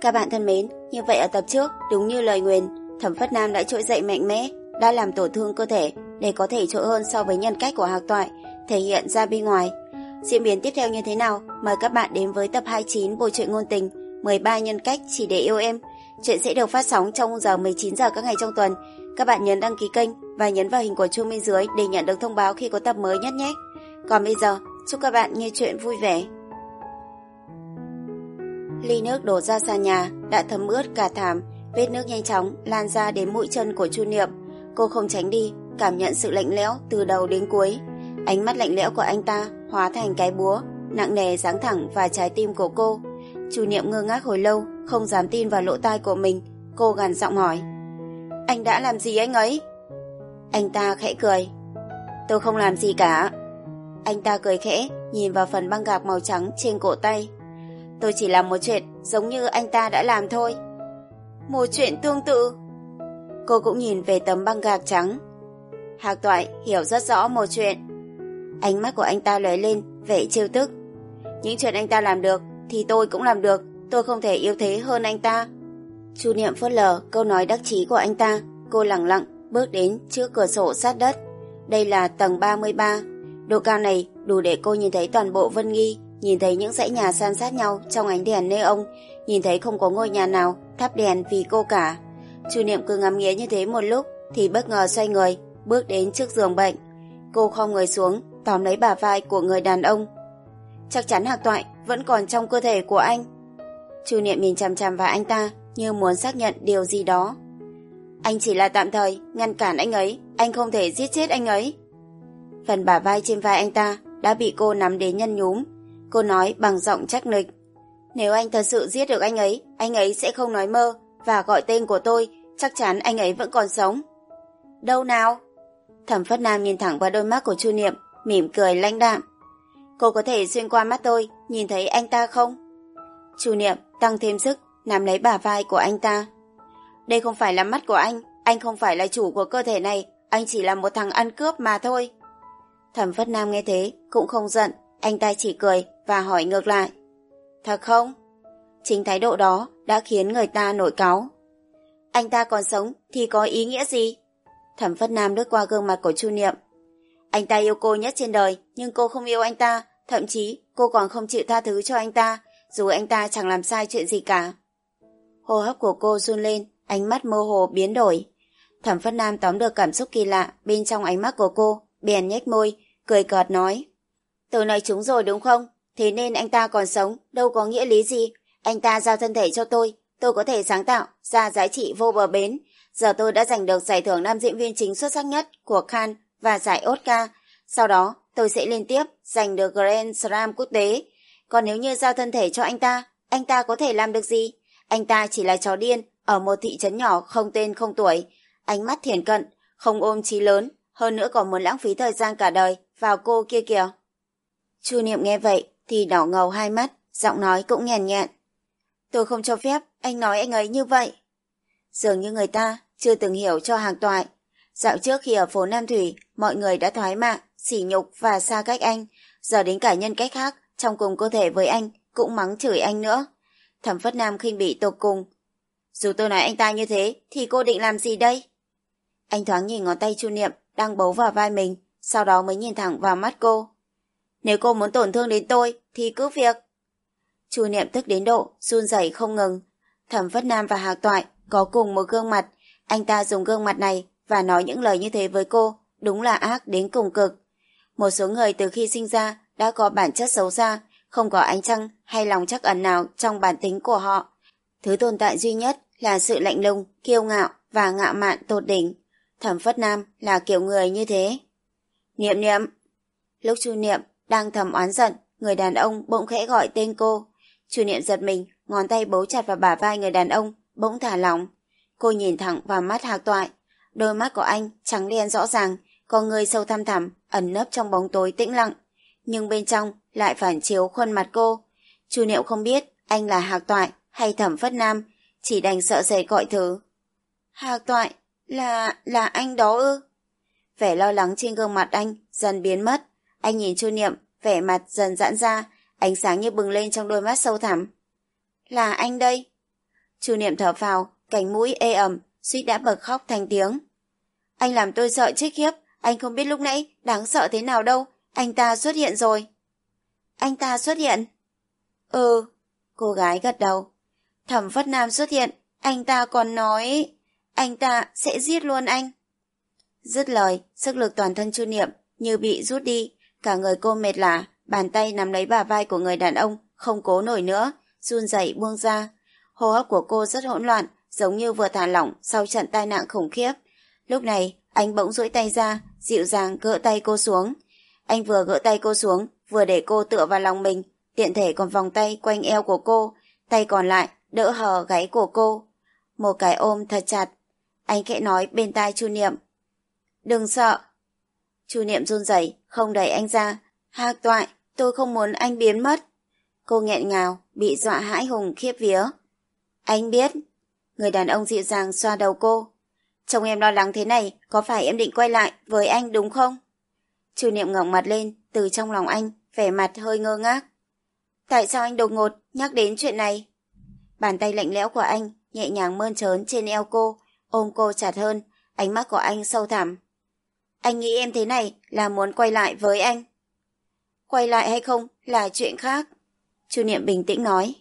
Các bạn thân mến, như vậy ở tập trước, đúng như lời nguyền, Thẩm Phất Nam đã trỗi dậy mạnh mẽ, đã làm tổn thương cơ thể để có thể trội hơn so với nhân cách của Hạc Toại, thể hiện ra bên ngoài. Diễn biến tiếp theo như thế nào? Mời các bạn đến với tập 29 Bộ truyện ngôn tình 13 nhân cách chỉ để yêu em. Chuyện sẽ được phát sóng trong giờ 19 giờ các ngày trong tuần. Các bạn nhấn đăng ký kênh và nhấn vào hình của chuông bên dưới để nhận được thông báo khi có tập mới nhất nhé. Còn bây giờ, chúc các bạn nghe chuyện vui vẻ. Ly nước đổ ra xa nhà đã thấm ướt cả thảm, vết nước nhanh chóng lan ra đến mũi chân của Chu Niệm. Cô không tránh đi, cảm nhận sự lạnh lẽo từ đầu đến cuối. Ánh mắt lạnh lẽo của anh ta hóa thành cái búa, nặng nề giáng thẳng vào trái tim của cô. Chu Niệm ngơ ngác hồi lâu, không dám tin vào lỗ tai của mình. Cô gằn giọng hỏi. Anh đã làm gì anh ấy? Anh ta khẽ cười. Tôi không làm gì cả. Anh ta cười khẽ, nhìn vào phần băng gạc màu trắng trên cổ tay. Tôi chỉ làm một chuyện giống như anh ta đã làm thôi. Một chuyện tương tự. Cô cũng nhìn về tấm băng gạc trắng. Hạc Toại hiểu rất rõ một chuyện. Ánh mắt của anh ta lóe lên, vẻ trêu tức. Những chuyện anh ta làm được, thì tôi cũng làm được. Tôi không thể yêu thế hơn anh ta. Chu Niệm phớt lờ câu nói đắc chí của anh ta. Cô lặng lặng bước đến trước cửa sổ sát đất. Đây là tầng 33. Độ cao này đủ để cô nhìn thấy toàn bộ Vân Nghi, nhìn thấy những dãy nhà san sát nhau trong ánh đèn nê ông, nhìn thấy không có ngôi nhà nào thắp đèn vì cô cả. Chu Niệm cứ ngắm nghĩa như thế một lúc thì bất ngờ xoay người, bước đến trước giường bệnh. Cô khom người xuống, tóm lấy bả vai của người đàn ông. Chắc chắn hạc toại vẫn còn trong cơ thể của anh. Chu Niệm nhìn chằm chằm vào anh ta như muốn xác nhận điều gì đó. Anh chỉ là tạm thời, ngăn cản anh ấy, anh không thể giết chết anh ấy. Phần bả vai trên vai anh ta đã bị cô nắm đến nhân nhúm. Cô nói bằng giọng chắc nịch. Nếu anh thật sự giết được anh ấy, anh ấy sẽ không nói mơ và gọi tên của tôi, chắc chắn anh ấy vẫn còn sống. Đâu nào? Thẩm Phất Nam nhìn thẳng vào đôi mắt của Chu Niệm, mỉm cười lãnh đạm. Cô có thể xuyên qua mắt tôi, nhìn thấy anh ta không? Chu Niệm tăng thêm sức, nắm lấy bả vai của anh ta. Đây không phải là mắt của anh, anh không phải là chủ của cơ thể này, anh chỉ là một thằng ăn cướp mà thôi. Thẩm Phất Nam nghe thế, cũng không giận, anh ta chỉ cười và hỏi ngược lại. Thật không? Chính thái độ đó đã khiến người ta nổi cáu. Anh ta còn sống thì có ý nghĩa gì? Thẩm Phất Nam lướt qua gương mặt của Chu Niệm. Anh ta yêu cô nhất trên đời, nhưng cô không yêu anh ta, thậm chí cô còn không chịu tha thứ cho anh ta, dù anh ta chẳng làm sai chuyện gì cả. Hô hấp của cô run lên, ánh mắt mơ hồ biến đổi. Thẩm Phất Nam tóm được cảm xúc kỳ lạ bên trong ánh mắt của cô, bèn nhếch môi, cười cợt nói. Từ này chúng rồi đúng không? Thế nên anh ta còn sống, đâu có nghĩa lý gì. Anh ta giao thân thể cho tôi, tôi có thể sáng tạo, ra giá trị vô bờ bến. Giờ tôi đã giành được giải thưởng nam diễn viên chính xuất sắc nhất của Cannes và giải Oscar. Sau đó, tôi sẽ liên tiếp giành được Grand Slam quốc tế. Còn nếu như giao thân thể cho anh ta, anh ta có thể làm được gì? Anh ta chỉ là chó điên ở một thị trấn nhỏ không tên không tuổi. Ánh mắt thiền cận, không ôm trí lớn, hơn nữa còn muốn lãng phí thời gian cả đời vào cô kia kìa. Chu Niệm nghe vậy thì đỏ ngầu hai mắt, giọng nói cũng nhàn nhạt. Tôi không cho phép anh nói anh ấy như vậy. Dường như người ta chưa từng hiểu cho hàng toại. Dạo trước khi ở phố Nam Thủy, mọi người đã thoái mạ, sỉ nhục và xa cách anh. Giờ đến cả nhân cách khác, trong cùng cơ thể với anh, cũng mắng chửi anh nữa. Thẩm Phất Nam khinh bị tột cùng. Dù tôi nói anh ta như thế, thì cô định làm gì đây? Anh thoáng nhìn ngón tay Chu Niệm đang bấu vào vai mình, sau đó mới nhìn thẳng vào mắt cô. Nếu cô muốn tổn thương đến tôi, thì cứ việc. Chu Niệm tức đến độ, run rẩy không ngừng. Thẩm Phất Nam và Hạc Toại có cùng một gương mặt. Anh ta dùng gương mặt này và nói những lời như thế với cô, đúng là ác đến cùng cực. Một số người từ khi sinh ra đã có bản chất xấu xa, không có ánh trăng hay lòng chắc ẩn nào trong bản tính của họ. Thứ tồn tại duy nhất là sự lạnh lùng, kiêu ngạo và ngạo mạn tột đỉnh. Thẩm Phất Nam là kiểu người như thế. Niệm niệm. Lúc Chu Niệm đang thầm oán giận, người đàn ông bỗng khẽ gọi tên cô. Chu Niệm giật mình, ngón tay bấu chặt vào bả vai người đàn ông, bỗng thả lỏng. Cô nhìn thẳng vào mắt Hạc Toại. Đôi mắt của anh trắng đen rõ ràng, con người sâu thăm thẳm, ẩn nấp trong bóng tối tĩnh lặng. Nhưng bên trong lại phản chiếu khuôn mặt cô. Chu Niệm không biết anh là Hạc Toại hay Thẩm Phất Nam, chỉ đành sợ sệt gọi thứ Hạc Toại, là, là anh đó ư? Vẻ lo lắng trên gương mặt anh dần biến mất. Anh nhìn Chu Niệm, vẻ mặt dần giãn ra, ánh sáng như bừng lên trong đôi mắt sâu thẳm. Là anh đây. Chu Niệm thở phào, cánh mũi ê ẩm, suýt đã bật khóc thành tiếng. Anh làm tôi sợ chết khiếp, anh không biết lúc nãy đáng sợ thế nào đâu, anh ta xuất hiện rồi. Anh ta xuất hiện? Ừ, cô gái gật đầu. Thẩm Phất Nam xuất hiện, anh ta còn nói... Anh ta sẽ giết luôn anh. Dứt lời, sức lực toàn thân chu niệm như bị rút đi, cả người cô mệt lả, bàn tay nắm lấy bà vai của người đàn ông, không cố nổi nữa, run rẩy buông ra. Hô hấp của cô rất hỗn loạn, giống như vừa thả lỏng sau trận tai nạn khủng khiếp. Lúc này, anh bỗng duỗi tay ra, dịu dàng gỡ tay cô xuống. Anh vừa gỡ tay cô xuống, vừa để cô tựa vào lòng mình, tiện thể còn vòng tay quanh eo của cô, tay còn lại đỡ hờ gáy của cô. Một cái ôm thật chặt. Anh khẽ nói bên tai Chu Niệm. Đừng sợ. Chu Niệm run rẩy, không đẩy anh ra. Hạc toại, tôi không muốn anh biến mất. Cô nghẹn ngào, bị dọa hãi hùng khiếp vía. Anh biết. Người đàn ông dịu dàng xoa đầu cô. Chồng em lo lắng thế này, có phải em định quay lại với anh đúng không? Chu Niệm ngẩng mặt lên, từ trong lòng anh, vẻ mặt hơi ngơ ngác. Tại sao anh đột ngột nhắc đến chuyện này? Bàn tay lạnh lẽo của anh nhẹ nhàng mơn trớn trên eo cô, ôm cô chặt hơn, ánh mắt của anh sâu thẳm. Anh nghĩ em thế này là muốn quay lại với anh. Quay lại hay không là chuyện khác. Chu Niệm bình tĩnh nói.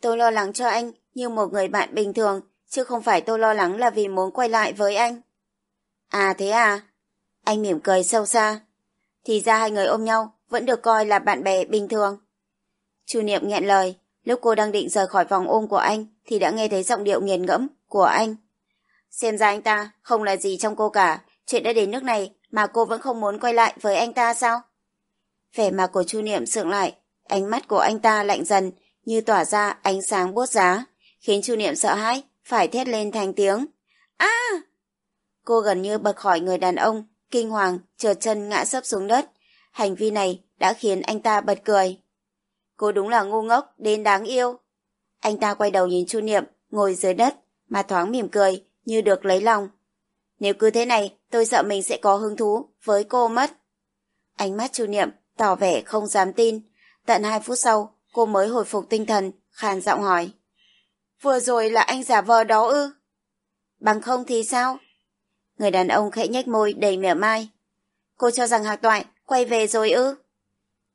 Tôi lo lắng cho anh như một người bạn bình thường, chứ không phải tôi lo lắng là vì muốn quay lại với anh. À thế à? Anh mỉm cười sâu xa. Thì ra hai người ôm nhau vẫn được coi là bạn bè bình thường. Chu Niệm nghẹn lời, lúc cô đang định rời khỏi vòng ôm của anh thì đã nghe thấy giọng điệu nghiền ngẫm của anh. Xem ra anh ta không là gì trong cô cả, chuyện đã đến nước này mà cô vẫn không muốn quay lại với anh ta sao? Vẻ mặt của Chu Niệm sượng lại, ánh mắt của anh ta lạnh dần, như tỏa ra ánh sáng bốt giá, khiến Chu Niệm sợ hãi, phải thét lên thành tiếng. a Cô gần như bật khỏi người đàn ông, kinh hoàng, trượt chân ngã sấp xuống đất. Hành vi này đã khiến anh ta bật cười. Cô đúng là ngu ngốc, đến đáng yêu. Anh ta quay đầu nhìn Chu Niệm, ngồi dưới đất, mà thoáng mỉm cười, như được lấy lòng. Nếu cứ thế này, tôi sợ mình sẽ có hứng thú với cô mất. Ánh mắt Chu Niệm tỏ vẻ không dám tin. Tận hai phút sau, cô mới hồi phục tinh thần, khàn giọng hỏi. Vừa rồi là anh giả vờ đó ư? Bằng không thì sao? Người đàn ông khẽ nhếch môi đầy mỉa mai. Cô cho rằng Hạc Toại quay về rồi ư?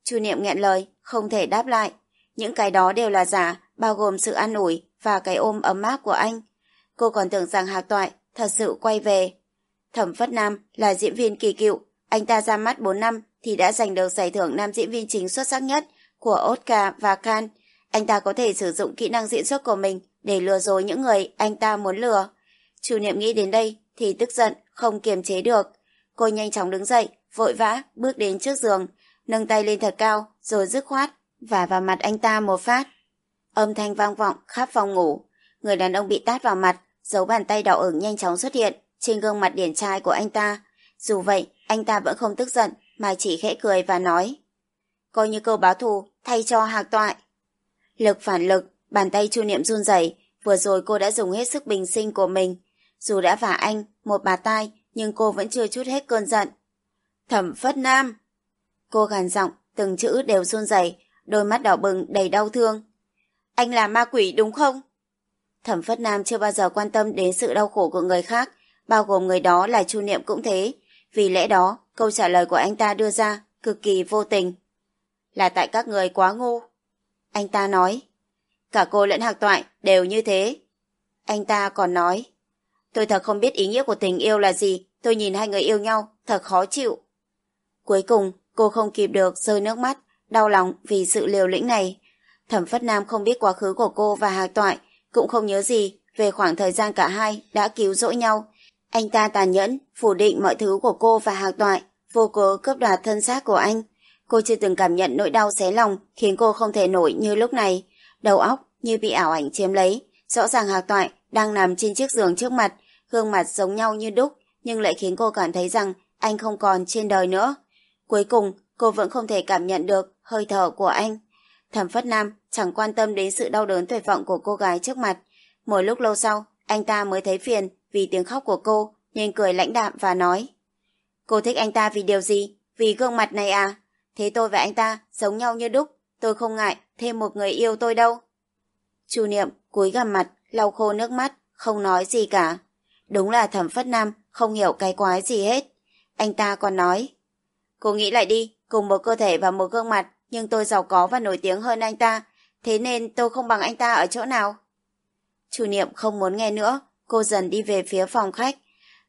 Chu Niệm nghẹn lời, không thể đáp lại. Những cái đó đều là giả, bao gồm sự an ủi và cái ôm ấm áp của anh. Cô còn tưởng rằng Hạc Toại thật sự quay về. Thẩm Phất Nam là diễn viên kỳ cựu, anh ta ra mắt 4 năm thì đã giành được giải thưởng nam diễn viên chính xuất sắc nhất của Oscar và Cannes. Anh ta có thể sử dụng kỹ năng diễn xuất của mình để lừa dối những người anh ta muốn lừa. Chủ niệm nghĩ đến đây thì tức giận, không kiềm chế được. Cô nhanh chóng đứng dậy, vội vã, bước đến trước giường, nâng tay lên thật cao, rồi dứt khoát, và vào mặt anh ta một phát. Âm thanh vang vọng khắp phòng ngủ. Người đàn ông bị tát vào mặt, dấu bàn tay đỏ ửng nhanh chóng xuất hiện trên gương mặt điển trai của anh ta. Dù vậy, anh ta vẫn không tức giận, mà chỉ khẽ cười và nói. Coi như câu báo thù, thay cho hạc toại. Lực phản lực, bàn tay chu niệm run rẩy vừa rồi cô đã dùng hết sức bình sinh của mình. Dù đã vả anh, một bà tai, nhưng cô vẫn chưa chút hết cơn giận. Thẩm Phất Nam! Cô gàn giọng, từng chữ đều run rẩy đôi mắt đỏ bừng đầy đau thương. Anh là ma quỷ đúng không? Thẩm Phất Nam chưa bao giờ quan tâm đến sự đau khổ của người khác, bao gồm người đó là Chu Niệm cũng thế. Vì lẽ đó, câu trả lời của anh ta đưa ra cực kỳ vô tình. Là tại các người quá ngu. Anh ta nói. Cả cô lẫn hạc toại đều như thế. Anh ta còn nói. Tôi thật không biết ý nghĩa của tình yêu là gì. Tôi nhìn hai người yêu nhau, thật khó chịu. Cuối cùng, cô không kịp được rơi nước mắt, đau lòng vì sự liều lĩnh này. Thẩm Phất Nam không biết quá khứ của cô và Hạc Toại, cũng không nhớ gì về khoảng thời gian cả hai đã cứu rỗi nhau. Anh ta tàn nhẫn, phủ định mọi thứ của cô và Hạc Toại, vô cớ cướp đoạt thân xác của anh. Cô chưa từng cảm nhận nỗi đau xé lòng khiến cô không thể nổi như lúc này. Đầu óc như bị ảo ảnh chiếm lấy. Rõ ràng Hạc Toại đang nằm trên chiếc giường trước mặt, gương mặt giống nhau như đúc, nhưng lại khiến cô cảm thấy rằng anh không còn trên đời nữa. Cuối cùng, cô vẫn không thể cảm nhận được hơi thở của anh. Thẩm Phất Nam chẳng quan tâm đến sự đau đớn tuyệt vọng của cô gái trước mặt. Một lúc lâu sau, anh ta mới thấy phiền vì tiếng khóc của cô, nên cười lãnh đạm và nói. Cô thích anh ta vì điều gì? Vì gương mặt này à? Thế tôi và anh ta giống nhau như đúc, tôi không ngại thêm một người yêu tôi đâu. Chu Niệm cúi gằm mặt, lau khô nước mắt, không nói gì cả. Đúng là thẩm phất nam không hiểu cái quái gì hết. Anh ta còn nói. Cô nghĩ lại đi, cùng một cơ thể và một gương mặt, nhưng tôi giàu có và nổi tiếng hơn anh ta, thế nên tôi không bằng anh ta ở chỗ nào. Chủ niệm không muốn nghe nữa, cô dần đi về phía phòng khách.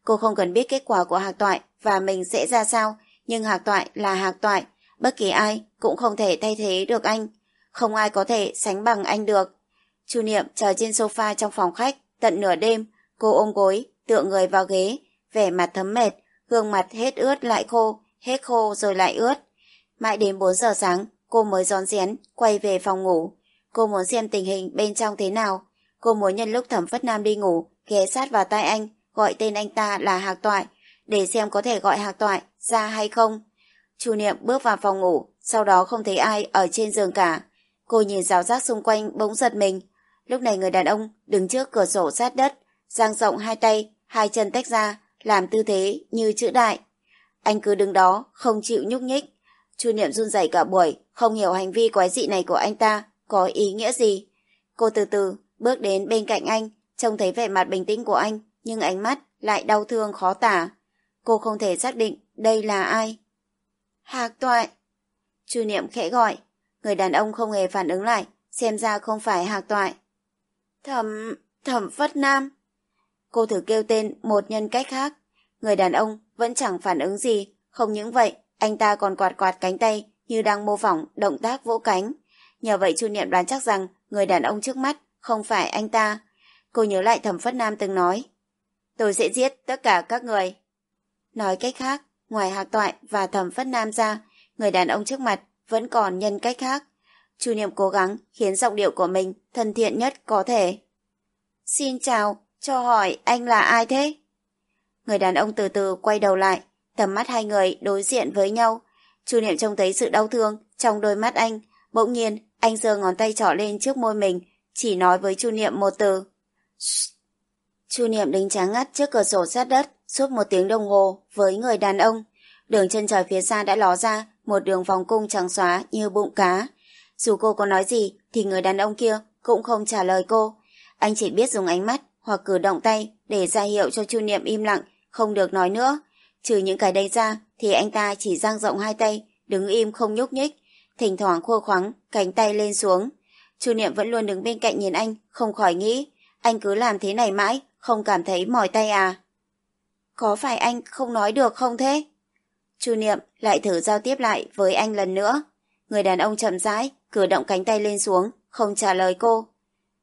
Cô không cần biết kết quả của hạc toại và mình sẽ ra sao, nhưng hạc toại là hạc toại, bất kỳ ai cũng không thể thay thế được anh. Không ai có thể sánh bằng anh được. Chu Niệm chờ trên sofa trong phòng khách, tận nửa đêm, cô ôm gối, tựa người vào ghế, vẻ mặt thấm mệt, gương mặt hết ướt lại khô, hết khô rồi lại ướt. Mãi đến 4 giờ sáng, cô mới rón rén, quay về phòng ngủ. Cô muốn xem tình hình bên trong thế nào. Cô muốn nhân lúc thẩm phất nam đi ngủ, ghé sát vào tai anh, gọi tên anh ta là Hạc Toại, để xem có thể gọi Hạc Toại ra hay không. Chu Niệm bước vào phòng ngủ, sau đó không thấy ai ở trên giường cả. Cô nhìn rào rác xung quanh bỗng giật mình. Lúc này người đàn ông đứng trước cửa sổ sát đất, dang rộng hai tay, hai chân tách ra, làm tư thế như chữ đại. Anh cứ đứng đó, không chịu nhúc nhích. Chu Niệm run rẩy cả buổi, không hiểu hành vi quái dị này của anh ta có ý nghĩa gì. Cô từ từ bước đến bên cạnh anh, trông thấy vẻ mặt bình tĩnh của anh, nhưng ánh mắt lại đau thương khó tả. Cô không thể xác định đây là ai. Hạc toại. Chu Niệm khẽ gọi. Người đàn ông không hề phản ứng lại, xem ra không phải hạc toại. Thẩm, thẩm Phất Nam. Cô thử kêu tên một nhân cách khác. Người đàn ông vẫn chẳng phản ứng gì. Không những vậy, anh ta còn quạt quạt cánh tay như đang mô phỏng động tác vỗ cánh. Nhờ vậy Chu Niệm đoán chắc rằng người đàn ông trước mắt không phải anh ta. Cô nhớ lại thẩm Phất Nam từng nói. Tôi sẽ giết tất cả các người. Nói cách khác, ngoài Hạc Toại và thẩm Phất Nam ra, người đàn ông trước mặt vẫn còn nhân cách khác. Chu Niệm cố gắng khiến giọng điệu của mình thân thiện nhất có thể. Xin chào, cho hỏi anh là ai thế? Người đàn ông từ từ quay đầu lại, tầm mắt hai người đối diện với nhau. Chu Niệm trông thấy sự đau thương trong đôi mắt anh. Bỗng nhiên, anh giơ ngón tay trỏ lên trước môi mình, chỉ nói với Chu Niệm một từ. Chu Niệm đứng tráng ngắt trước cửa sổ sát đất, suốt một tiếng đồng hồ với người đàn ông. Đường chân trời phía xa đã ló ra một đường vòng cung trắng xóa như bụng cá. Dù cô có nói gì thì người đàn ông kia cũng không trả lời cô. Anh chỉ biết dùng ánh mắt hoặc cử động tay để ra hiệu cho Chu Niệm im lặng, không được nói nữa. Trừ những cái đây ra thì anh ta chỉ dang rộng hai tay, đứng im không nhúc nhích, thỉnh thoảng khua khoắng, cánh tay lên xuống. Chu Niệm vẫn luôn đứng bên cạnh nhìn anh, không khỏi nghĩ, anh cứ làm thế này mãi, không cảm thấy mỏi tay à? Có phải anh không nói được không thế? Chu Niệm lại thử giao tiếp lại với anh lần nữa. Người đàn ông chậm rãi, cử động cánh tay lên xuống, không trả lời cô.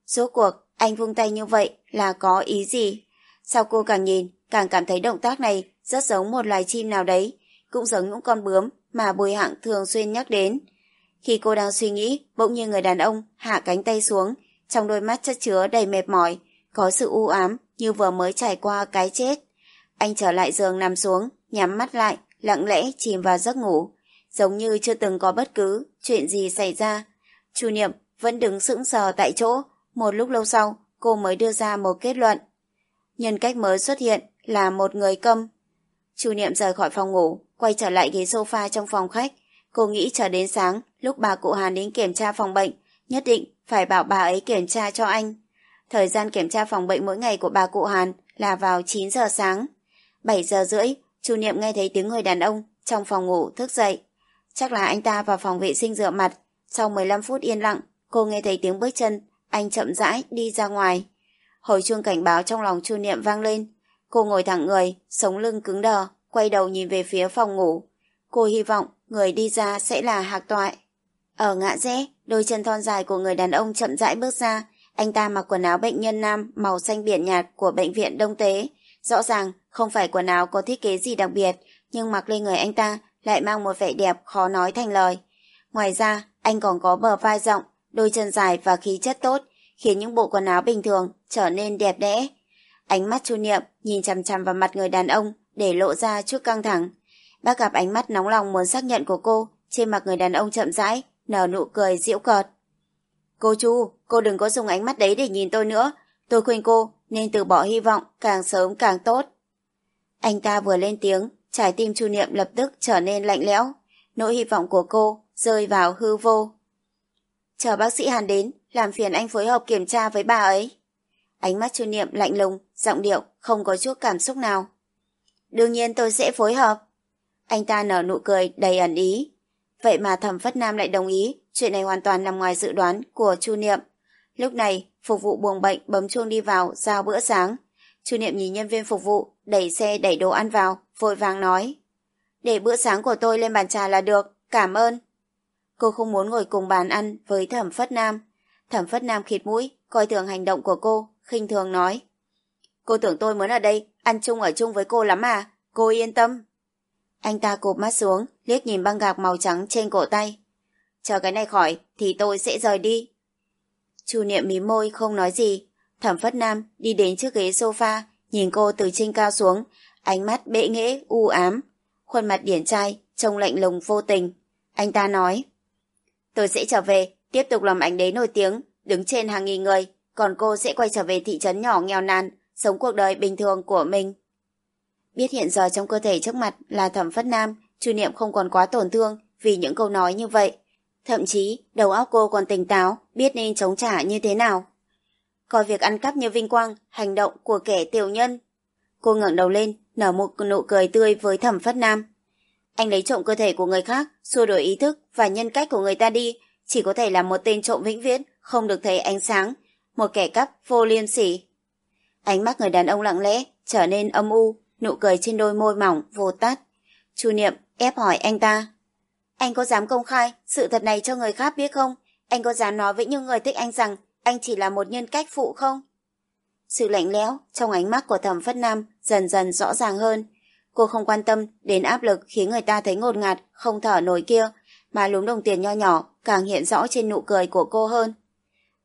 Rốt cuộc, anh vung tay như vậy là có ý gì? Sao cô càng nhìn, càng cảm thấy động tác này rất giống một loài chim nào đấy, cũng giống những con bướm mà Bùi Hạng thường xuyên nhắc đến. Khi cô đang suy nghĩ, bỗng nhiên người đàn ông hạ cánh tay xuống, trong đôi mắt chất chứa đầy mệt mỏi, có sự u ám như vừa mới trải qua cái chết. Anh trở lại giường nằm xuống, nhắm mắt lại, lặng lẽ chìm vào giấc ngủ, giống như chưa từng có bất cứ chuyện gì xảy ra. Chu Niệm vẫn đứng sững sờ tại chỗ, một lúc lâu sau, cô mới đưa ra một kết luận. Nhân cách mới xuất hiện là một người câm. Chu Niệm rời khỏi phòng ngủ, quay trở lại ghế sofa trong phòng khách. Cô nghĩ chờ đến sáng, lúc bà cụ Hàn đến kiểm tra phòng bệnh, nhất định phải bảo bà ấy kiểm tra cho anh. Thời gian kiểm tra phòng bệnh mỗi ngày của bà cụ Hàn là vào 9 giờ sáng. 7 giờ rưỡi, Chu Niệm nghe thấy tiếng người đàn ông trong phòng ngủ thức dậy. Chắc là anh ta vào phòng vệ sinh rửa mặt. Sau 15 phút yên lặng, cô nghe thấy tiếng bước chân, anh chậm rãi đi ra ngoài. Hồi chuông cảnh báo trong lòng Chu Niệm vang lên. Cô ngồi thẳng người, sống lưng cứng đờ, quay đầu nhìn về phía phòng ngủ. Cô hy vọng người đi ra sẽ là Hạc Toại. Ở ngã rẽ, đôi chân thon dài của người đàn ông chậm rãi bước ra. Anh ta mặc quần áo bệnh nhân nam màu xanh biển nhạt của bệnh viện Đông Tế. Rõ ràng không phải quần áo có thiết kế gì đặc biệt, nhưng mặc lên người anh ta lại mang một vẻ đẹp khó nói thành lời. Ngoài ra, anh còn có bờ vai rộng, đôi chân dài và khí chất tốt, khiến những bộ quần áo bình thường trở nên đẹp đẽ. Ánh mắt chu niệm nhìn chằm chằm vào mặt người đàn ông để lộ ra chút căng thẳng. Bác gặp ánh mắt nóng lòng muốn xác nhận của cô, trên mặt người đàn ông chậm rãi, nở nụ cười giễu cợt. Cô Chu, cô đừng có dùng ánh mắt đấy để nhìn tôi nữa. Tôi khuyên cô nên từ bỏ hy vọng càng sớm càng tốt. Anh ta vừa lên tiếng, trái tim Chu Niệm lập tức trở nên lạnh lẽo. Nỗi hy vọng của cô rơi vào hư vô. Chờ bác sĩ Hàn đến, làm phiền anh phối hợp kiểm tra với bà ấy. Ánh mắt chu niệm lạnh lùng, giọng điệu, không có chút cảm xúc nào. Đương nhiên tôi sẽ phối hợp. Anh ta nở nụ cười đầy ẩn ý. Vậy mà thẩm phất nam lại đồng ý, chuyện này hoàn toàn nằm ngoài dự đoán của chu niệm. Lúc này, phục vụ buồng bệnh bấm chuông đi vào, giao bữa sáng. Chu niệm nhìn nhân viên phục vụ, đẩy xe đẩy đồ ăn vào, vội vàng nói. Để bữa sáng của tôi lên bàn trà là được, cảm ơn. Cô không muốn ngồi cùng bàn ăn với thẩm phất nam. Thẩm phất nam khịt mũi, coi thường hành động của cô, khinh thường nói. Cô tưởng tôi muốn ở đây, ăn chung ở chung với cô lắm à, cô yên tâm. Anh ta cụp mắt xuống, liếc nhìn băng gạc màu trắng trên cổ tay. Chờ cái này khỏi, thì tôi sẽ rời đi. Chu niệm mí môi không nói gì. Thẩm phất nam đi đến trước ghế sofa, nhìn cô từ trên cao xuống, ánh mắt bệ nghễ, u ám. Khuôn mặt điển trai, trông lạnh lùng vô tình. Anh ta nói. Tôi sẽ trở về, tiếp tục làm ảnh đế nổi tiếng, đứng trên hàng nghìn người, còn cô sẽ quay trở về thị trấn nhỏ nghèo nàn, sống cuộc đời bình thường của mình. Biết hiện giờ trong cơ thể trước mặt là thẩm phất nam, chu niệm không còn quá tổn thương vì những câu nói như vậy. Thậm chí, đầu óc cô còn tỉnh táo, biết nên chống trả như thế nào. Coi việc ăn cắp như vinh quang, hành động của kẻ tiểu nhân. Cô ngẩng đầu lên, nở một nụ cười tươi với thẩm phất nam. Anh lấy trộm cơ thể của người khác, xua đổi ý thức và nhân cách của người ta đi, chỉ có thể là một tên trộm vĩnh viễn, không được thấy ánh sáng, một kẻ cắp vô liêm sỉ. Ánh mắt người đàn ông lặng lẽ, trở nên âm u, nụ cười trên đôi môi mỏng, vô tắt. Chu Niệm ép hỏi anh ta. Anh có dám công khai sự thật này cho người khác biết không? Anh có dám nói với những người thích anh rằng anh chỉ là một nhân cách phụ không? Sự lạnh lẽo trong ánh mắt của thẩm phất nam dần dần rõ ràng hơn. Cô không quan tâm đến áp lực khiến người ta thấy ngột ngạt, không thở nổi kia, mà lúm đồng tiền nho nhỏ càng hiện rõ trên nụ cười của cô hơn.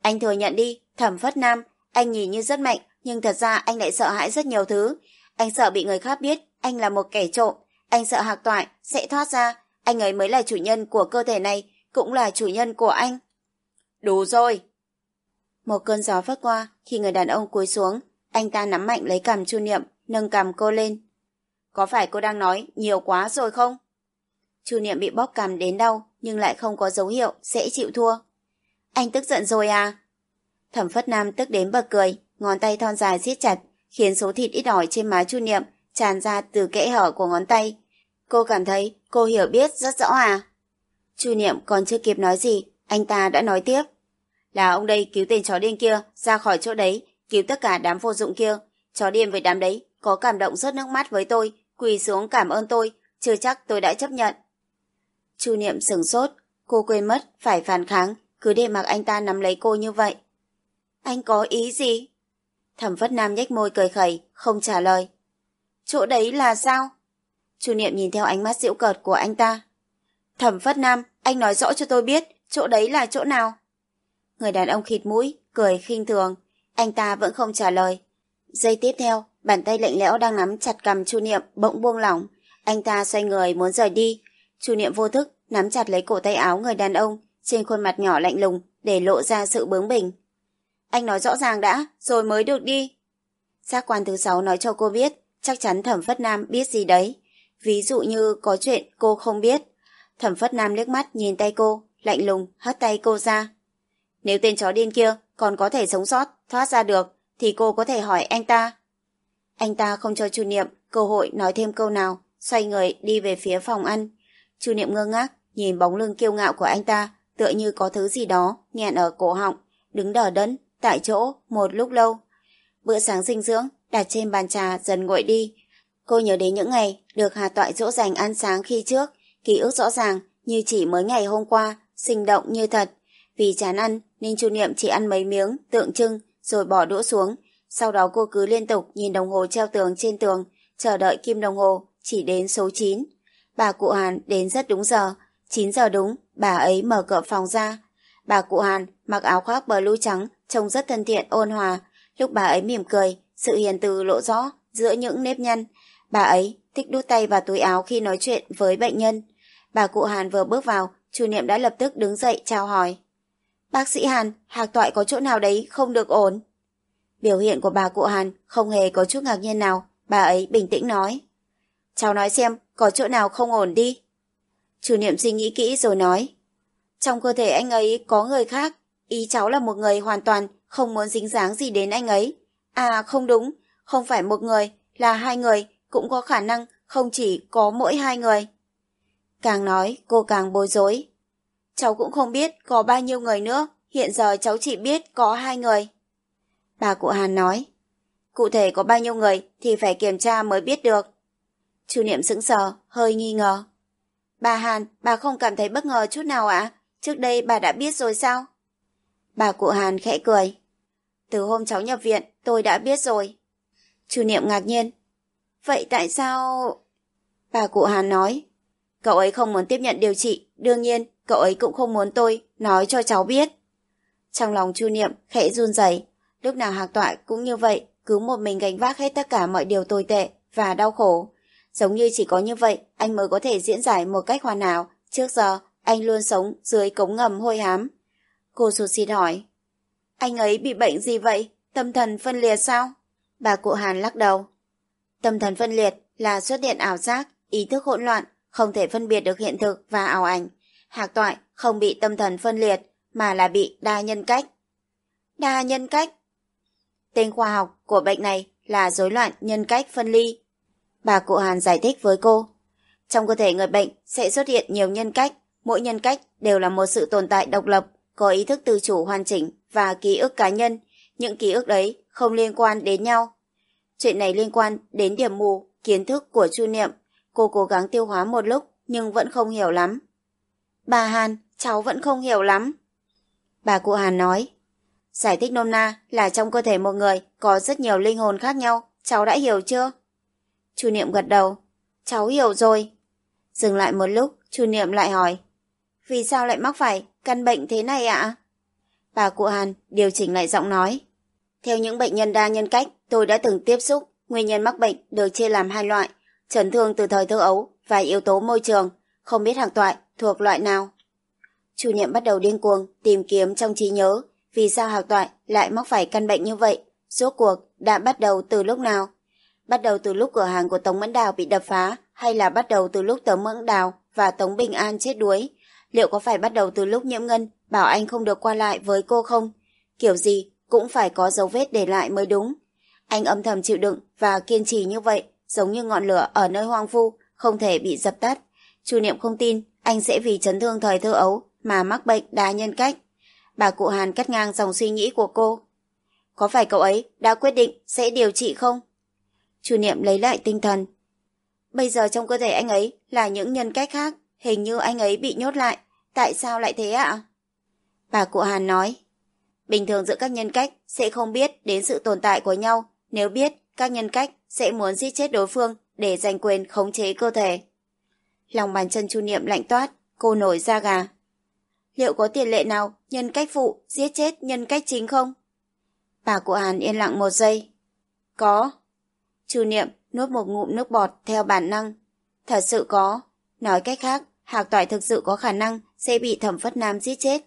Anh thừa nhận đi, thẩm phất nam, anh nhìn như rất mạnh, nhưng thật ra anh lại sợ hãi rất nhiều thứ. Anh sợ bị người khác biết anh là một kẻ trộm, anh sợ hạc toại sẽ thoát ra, anh ấy mới là chủ nhân của cơ thể này, cũng là chủ nhân của anh. Đủ rồi! Một cơn gió phất qua, khi người đàn ông cúi xuống, anh ta nắm mạnh lấy cằm Chu Niệm, nâng cằm cô lên. Có phải cô đang nói nhiều quá rồi không? Chu Niệm bị bóp cằm đến đau, nhưng lại không có dấu hiệu sẽ chịu thua. Anh tức giận rồi à? Thẩm Phất Nam tức đến bật cười, ngón tay thon dài siết chặt, khiến số thịt ít ỏi trên má Chu Niệm tràn ra từ kẽ hở của ngón tay. Cô cảm thấy cô hiểu biết rất rõ à? Chu Niệm còn chưa kịp nói gì, anh ta đã nói tiếp. Là ông đây cứu tên chó điên kia ra khỏi chỗ đấy, cứu tất cả đám vô dụng kia. Chó điên với đám đấy, có cảm động rất nước mắt với tôi, quỳ xuống cảm ơn tôi, chưa chắc tôi đã chấp nhận. Chu Niệm sửng sốt, cô quên mất, phải phản kháng, cứ để mặc anh ta nắm lấy cô như vậy. Anh có ý gì? Thẩm Phất Nam nhếch môi cười khẩy, không trả lời. Chỗ đấy là sao? Chu Niệm nhìn theo ánh mắt giễu cợt của anh ta. Thẩm Phất Nam, anh nói rõ cho tôi biết, chỗ đấy là chỗ nào? Người đàn ông khịt mũi, cười khinh thường. Anh ta vẫn không trả lời. Giây tiếp theo, bàn tay lạnh lẽo đang nắm chặt cầm Chu Niệm bỗng buông lỏng. Anh ta xoay người muốn rời đi. Chu Niệm vô thức nắm chặt lấy cổ tay áo người đàn ông, trên khuôn mặt nhỏ lạnh lùng để lộ ra sự bướng bỉnh. Anh nói rõ ràng đã, rồi mới được đi. Giác quan thứ sáu nói cho cô biết, chắc chắn Thẩm Phất Nam biết gì đấy. Ví dụ như có chuyện cô không biết. Thẩm Phất Nam liếc mắt nhìn tay cô, lạnh lùng hất tay cô ra. Nếu tên chó điên kia còn có thể sống sót, thoát ra được, thì cô có thể hỏi anh ta. Anh ta không cho Chu Niệm cơ hội nói thêm câu nào, xoay người đi về phía phòng ăn. Chu Niệm ngơ ngác, nhìn bóng lưng kiêu ngạo của anh ta, tựa như có thứ gì đó nghẹn ở cổ họng, đứng đờ đẫn tại chỗ một lúc lâu. Bữa sáng dinh dưỡng đặt trên bàn trà dần nguội đi. Cô nhớ đến những ngày được Hà Toại dỗ dành ăn sáng khi trước, ký ức rõ ràng như chỉ mới ngày hôm qua, sinh động như thật. Vì chán ăn nên Chu Niệm chỉ ăn mấy miếng tượng trưng rồi bỏ đũa xuống. Sau đó cô cứ liên tục nhìn đồng hồ treo tường trên tường, chờ đợi kim đồng hồ chỉ đến số 9. Bà cụ Hàn đến rất đúng giờ, 9 giờ đúng, bà ấy mở cửa phòng ra. Bà cụ Hàn mặc áo khoác blue trắng, trông rất thân thiện ôn hòa. Lúc bà ấy mỉm cười, sự hiền từ lộ rõ giữa những nếp nhăn. Bà ấy thích đút tay vào túi áo khi nói chuyện với bệnh nhân. Bà cụ Hàn vừa bước vào, chủ niệm đã lập tức đứng dậy chào hỏi. Bác sĩ Hàn, hạc toại có chỗ nào đấy không được ổn? Biểu hiện của bà cụ Hàn không hề có chút ngạc nhiên nào, bà ấy bình tĩnh nói. Cháu nói xem, có chỗ nào không ổn đi. Chủ niệm suy nghĩ kỹ rồi nói. Trong cơ thể anh ấy có người khác, ý cháu là một người hoàn toàn không muốn dính dáng gì đến anh ấy. À không đúng, không phải một người, là hai người, cũng có khả năng không chỉ có mỗi hai người. Càng nói, cô càng bối rối. Cháu cũng không biết có bao nhiêu người nữa, hiện giờ cháu chỉ biết có hai người. Bà cụ Hàn nói, cụ thể có bao nhiêu người thì phải kiểm tra mới biết được. Chu Niệm sững sờ, hơi nghi ngờ. Bà Hàn, bà không cảm thấy bất ngờ chút nào ạ? Trước đây bà đã biết rồi sao? Bà cụ Hàn khẽ cười. Từ hôm cháu nhập viện, tôi đã biết rồi. Chu Niệm ngạc nhiên. Vậy tại sao... Bà cụ Hàn nói. Cậu ấy không muốn tiếp nhận điều trị, đương nhiên cậu ấy cũng không muốn tôi nói cho cháu biết. Trong lòng Chu Niệm khẽ run rẩy, lúc nào Hạc Toại cũng như vậy, cứ một mình gánh vác hết tất cả mọi điều tồi tệ và đau khổ. Giống như chỉ có như vậy, anh mới có thể diễn giải một cách hoàn hảo. Trước giờ, anh luôn sống dưới cống ngầm hôi hám. Cô sụt xịt hỏi. Anh ấy bị bệnh gì vậy? Tâm thần phân liệt sao? Bà cụ Hàn lắc đầu. Tâm thần phân liệt là xuất hiện ảo giác, ý thức hỗn loạn, không thể phân biệt được hiện thực và ảo ảnh. Hạc toại không bị tâm thần phân liệt, mà là bị đa nhân cách. Đa nhân cách? Tên khoa học của bệnh này là rối loạn nhân cách phân ly. Bà cụ Hàn giải thích với cô. Trong cơ thể người bệnh sẽ xuất hiện nhiều nhân cách, mỗi nhân cách đều là một sự tồn tại độc lập, có ý thức tự chủ hoàn chỉnh và ký ức cá nhân. Những ký ức đấy không liên quan đến nhau. Chuyện này liên quan đến điểm mù, kiến thức của Chu Niệm. Cô cố gắng tiêu hóa một lúc nhưng vẫn không hiểu lắm. Bà Hàn, cháu vẫn không hiểu lắm. Bà cụ Hàn nói. Giải thích nôm na là trong cơ thể một người có rất nhiều linh hồn khác nhau. Cháu đã hiểu chưa? Chu Niệm gật đầu. Cháu hiểu rồi. Dừng lại một lúc, Chu Niệm lại hỏi. Vì sao lại mắc phải căn bệnh thế này ạ? Bà cụ Hàn điều chỉnh lại giọng nói. Theo những bệnh nhân đa nhân cách tôi đã từng tiếp xúc, nguyên nhân mắc bệnh được chia làm hai loại, chấn thương từ thời thơ ấu và yếu tố môi trường, không biết hàng toại thuộc loại nào. Chủ nhiệm bắt đầu điên cuồng tìm kiếm trong trí nhớ vì sao hạc toại lại mắc phải căn bệnh như vậy, rốt cuộc đã bắt đầu từ lúc nào. Bắt đầu từ lúc cửa hàng của Tống Mẫn Đào bị đập phá hay là bắt đầu từ lúc Tống Mẫn Đào và Tống Bình An chết đuối? Liệu có phải bắt đầu từ lúc nhiễm ngân bảo anh không được qua lại với cô không? Kiểu gì cũng phải có dấu vết để lại mới đúng. Anh âm thầm chịu đựng và kiên trì như vậy, giống như ngọn lửa ở nơi hoang vu, không thể bị dập tắt. Chu Niệm không tin anh sẽ vì chấn thương thời thơ ấu mà mắc bệnh đa nhân cách. Bà cụ Hàn cắt ngang dòng suy nghĩ của cô. Có phải cậu ấy đã quyết định sẽ điều trị không? Chu Niệm lấy lại tinh thần. Bây giờ trong cơ thể anh ấy là những nhân cách khác, hình như anh ấy bị nhốt lại. Tại sao lại thế ạ? Bà cụ Hàn nói. Bình thường giữa các nhân cách sẽ không biết đến sự tồn tại của nhau, nếu biết, các nhân cách sẽ muốn giết chết đối phương để giành quyền khống chế cơ thể. Lòng bàn chân chu niệm lạnh toát, cô nổi da gà. Liệu có tiền lệ nào nhân cách phụ giết chết nhân cách chính không? Bà cụ Hàn yên lặng một giây. Có. Chu niệm nuốt một ngụm nước bọt theo bản năng. Thật sự có. Nói cách khác, Hạc Toại thực sự có khả năng sẽ bị thẩm phất nam giết chết.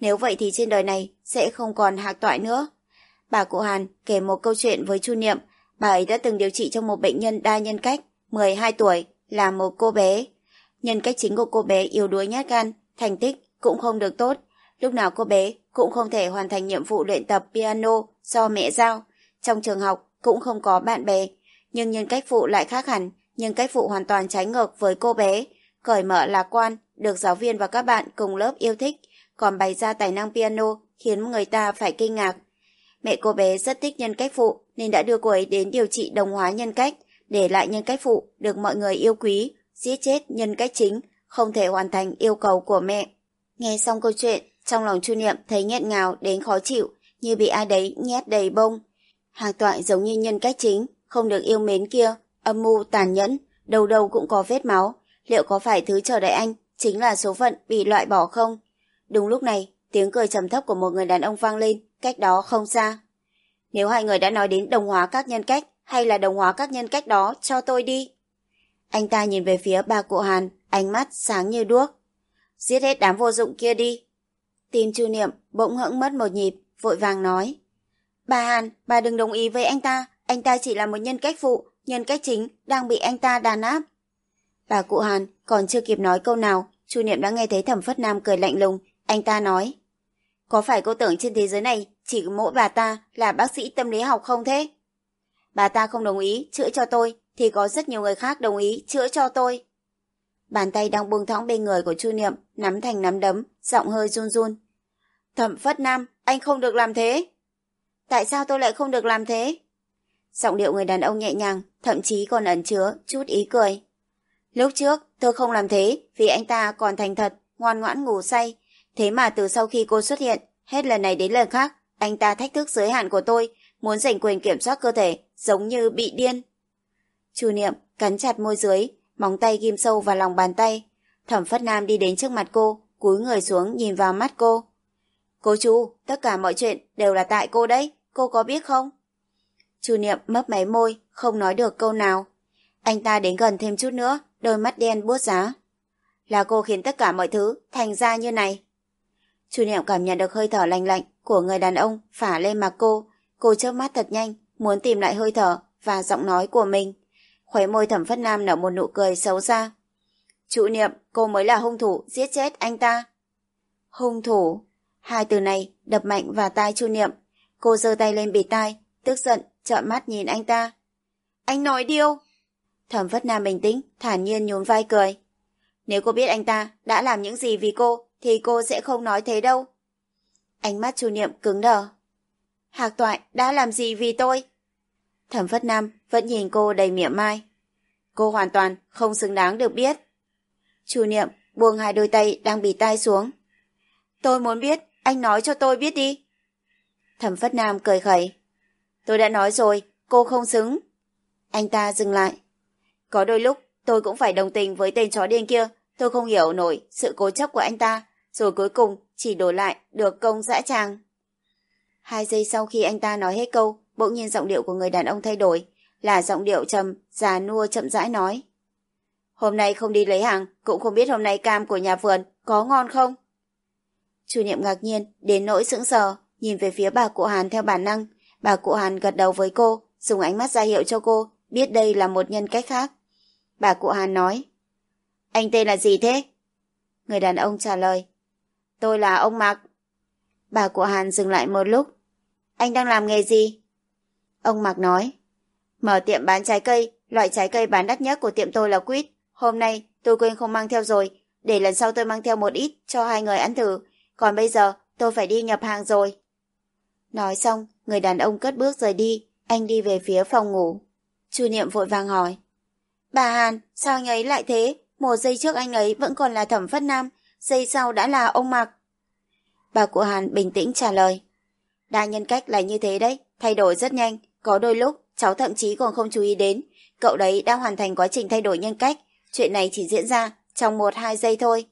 Nếu vậy thì trên đời này sẽ không còn Hạc Toại nữa. Bà cụ Hàn kể một câu chuyện với Chu Niệm. Bà ấy đã từng điều trị cho một bệnh nhân đa nhân cách, 12 tuổi, là một cô bé. Nhân cách chính của cô bé yếu đuối nhát gan, thành tích cũng không được tốt. Lúc nào cô bé cũng không thể hoàn thành nhiệm vụ luyện tập piano do mẹ giao. Trong trường học cũng không có bạn bè. Nhưng nhân cách phụ lại khác hẳn, nhân cách phụ hoàn toàn trái ngược với cô bé. Cởi mở lạc quan, được giáo viên và các bạn cùng lớp yêu thích, còn bày ra tài năng piano khiến người ta phải kinh ngạc. Mẹ cô bé rất thích nhân cách phụ nên đã đưa cô ấy đến điều trị đồng hóa nhân cách, để lại nhân cách phụ được mọi người yêu quý, giết chết nhân cách chính, không thể hoàn thành yêu cầu của mẹ. Nghe xong câu chuyện, trong lòng Chu Niệm thấy nghẹn ngào đến khó chịu, như bị ai đấy nhét đầy bông. Hàng toại giống như nhân cách chính, không được yêu mến kia, âm mưu tàn nhẫn, đầu đầu cũng có vết máu. Liệu có phải thứ chờ đợi anh chính là số phận bị loại bỏ không? Đúng lúc này, tiếng cười trầm thấp của một người đàn ông vang lên, cách đó không xa. Nếu hai người đã nói đến đồng hóa các nhân cách hay là đồng hóa các nhân cách đó cho tôi đi. Anh ta nhìn về phía bà cụ Hàn, ánh mắt sáng như đuốc. Giết hết đám vô dụng kia đi. Tim chu niệm bỗng hững mất một nhịp, vội vàng nói. Bà Hàn, bà đừng đồng ý với anh ta, anh ta chỉ là một nhân cách phụ, nhân cách chính đang bị anh ta đàn áp. Bà cụ Hàn còn chưa kịp nói câu nào, chu niệm đã nghe thấy thẩm phất nam cười lạnh lùng, anh ta nói. Có phải cô tưởng trên thế giới này chỉ mỗi bà ta là bác sĩ tâm lý học không thế? Bà ta không đồng ý chữa cho tôi, thì có rất nhiều người khác đồng ý chữa cho tôi. Bàn tay đang buông thõng bên người của Chu Niệm, nắm thành nắm đấm, giọng hơi run run. Thẩm Phất Nam, anh không được làm thế. Tại sao tôi lại không được làm thế? Giọng điệu người đàn ông nhẹ nhàng, thậm chí còn ẩn chứa chút ý cười. Lúc trước, tôi không làm thế vì anh ta còn thành thật, ngoan ngoãn ngủ say. Thế mà từ sau khi cô xuất hiện, hết lần này đến lần khác, anh ta thách thức giới hạn của tôi, muốn giành quyền kiểm soát cơ thể, giống như bị điên. Chu Niệm cắn chặt môi dưới, móng tay ghim sâu vào lòng bàn tay. Thẩm Phất Nam đi đến trước mặt cô, cúi người xuống nhìn vào mắt cô. Cô Chu, tất cả mọi chuyện đều là tại cô đấy, cô có biết không? Chu Niệm mấp máy môi, không nói được câu nào. Anh ta đến gần thêm chút nữa, đôi mắt đen buốt giá. Là cô khiến tất cả mọi thứ thành ra như này. Chu Niệm cảm nhận được hơi thở lành lạnh của người đàn ông phả lên mặt cô. Cô chớp mắt thật nhanh, muốn tìm lại hơi thở và giọng nói của mình. Khóe môi thẩm phất nam nở một nụ cười xấu xa. Chu niệm, cô mới là hung thủ giết chết anh ta. Hung thủ. Hai từ này đập mạnh vào tai chu niệm. Cô giơ tay lên bịt tai, tức giận, trợn mắt nhìn anh ta. Anh nói điêu. Thẩm phất nam bình tĩnh, thản nhiên nhún vai cười. Nếu cô biết anh ta đã làm những gì vì cô, thì cô sẽ không nói thế đâu. Ánh mắt chu niệm cứng đờ. Hạc toại đã làm gì vì tôi? Thẩm phất nam vẫn nhìn cô đầy mỉa mai. Cô hoàn toàn không xứng đáng được biết. Chu niệm buông hai đôi tay đang bị tai xuống. Tôi muốn biết, anh nói cho tôi biết đi. Thẩm phất nam cười khẩy. Tôi đã nói rồi, cô không xứng. Anh ta dừng lại. Có đôi lúc tôi cũng phải đồng tình với tên chó điên kia. Tôi không hiểu nổi sự cố chấp của anh ta, rồi cuối cùng chỉ đổi lại được công dã tràng. Hai giây sau khi anh ta nói hết câu, bỗng nhiên giọng điệu của người đàn ông thay đổi, là giọng điệu trầm, già nua chậm rãi nói. Hôm nay không đi lấy hàng, cũng không biết hôm nay cam của nhà vườn có ngon không? Chủ niệm ngạc nhiên, đến nỗi sững sờ, nhìn về phía bà cụ Hàn theo bản năng. Bà cụ Hàn gật đầu với cô, dùng ánh mắt ra hiệu cho cô, biết đây là một nhân cách khác. Bà cụ Hàn nói, Anh tên là gì thế? Người đàn ông trả lời, Tôi là ông Mạc. Bà cụ Hàn dừng lại một lúc. Anh đang làm nghề gì? Ông Mạc nói, Mở tiệm bán trái cây, loại trái cây bán đắt nhất của tiệm tôi là quýt. Hôm nay tôi quên không mang theo rồi, để lần sau tôi mang theo một ít cho hai người ăn thử. Còn bây giờ tôi phải đi nhập hàng rồi. Nói xong, người đàn ông cất bước rời đi, anh đi về phía phòng ngủ. Chu Niệm vội vàng hỏi. Bà Hàn, sao anh ấy lại thế? Một giây trước anh ấy vẫn còn là thẩm phất nam, giây sau đã là ông Mạc. Bà cụ Hàn bình tĩnh trả lời. Đa nhân cách là như thế đấy, thay đổi rất nhanh, có đôi lúc cháu thậm chí còn không chú ý đến, cậu đấy đã hoàn thành quá trình thay đổi nhân cách, chuyện này chỉ diễn ra trong một hai giây thôi.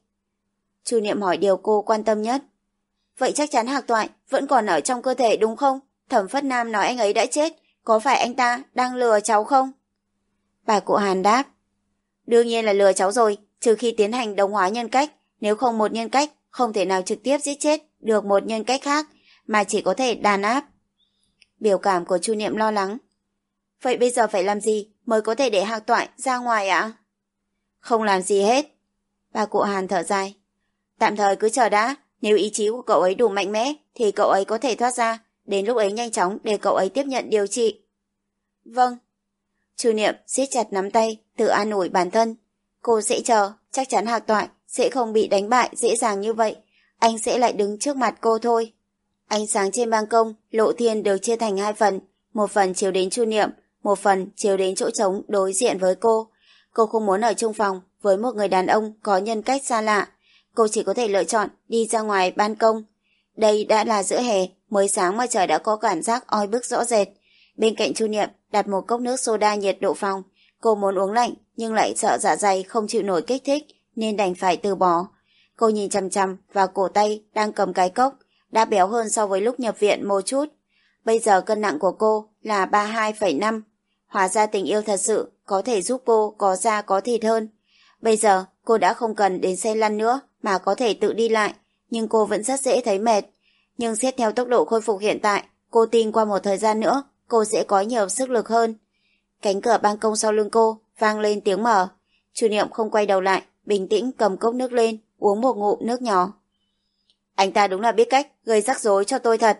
Chu Niệm hỏi điều cô quan tâm nhất. Vậy chắc chắn Hạc Toại vẫn còn ở trong cơ thể đúng không? Thẩm Phất Nam nói anh ấy đã chết, có phải anh ta đang lừa cháu không? Bà cụ Hàn đáp. Đương nhiên là lừa cháu rồi, trừ khi tiến hành đồng hóa nhân cách, nếu không một nhân cách không thể nào trực tiếp giết chết được một nhân cách khác, mà chỉ có thể đàn áp. Biểu cảm của Chu Niệm lo lắng. Vậy bây giờ phải làm gì mới có thể để Hạc Toại ra ngoài ạ? Không làm gì hết. Bà cụ Hàn thở dài. Tạm thời cứ chờ đã, nếu ý chí của cậu ấy đủ mạnh mẽ thì cậu ấy có thể thoát ra, đến lúc ấy nhanh chóng để cậu ấy tiếp nhận điều trị. Vâng. Chu Niệm siết chặt nắm tay, tự an ủi bản thân. Cô sẽ chờ, chắc chắn Hạc Toại sẽ không bị đánh bại dễ dàng như vậy. Anh sẽ lại đứng trước mặt cô thôi. Ánh sáng trên ban công, lộ thiên được chia thành hai phần. Một phần chiếu đến Chu Niệm, một phần chiếu đến chỗ trống đối diện với cô. Cô không muốn ở chung phòng với một người đàn ông có nhân cách xa lạ. Cô chỉ có thể lựa chọn đi ra ngoài ban công. Đây đã là giữa hè, mới sáng mà trời đã có cảm giác oi bức rõ rệt. Bên cạnh Chu Niệm đặt một cốc nước soda nhiệt độ phòng. Cô muốn uống lạnh nhưng lại sợ dạ dày không chịu nổi kích thích nên đành phải từ bỏ. Cô nhìn chằm chằm vào cổ tay đang cầm cái cốc, đã béo hơn so với lúc nhập viện một chút. Bây giờ cân nặng của cô là 32,5. Hóa ra tình yêu thật sự có thể giúp cô có da có thịt hơn. Bây giờ cô đã không cần đến xe lăn nữa mà có thể tự đi lại, nhưng cô vẫn rất dễ thấy mệt. Nhưng xét theo tốc độ khôi phục hiện tại, cô tin qua một thời gian nữa cô sẽ có nhiều sức lực hơn. Cánh cửa ban công sau lưng cô vang lên tiếng mở. Chủ niệm không quay đầu lại, bình tĩnh cầm cốc nước lên, uống một ngụm nước nhỏ. Anh ta đúng là biết cách gây rắc rối cho tôi thật.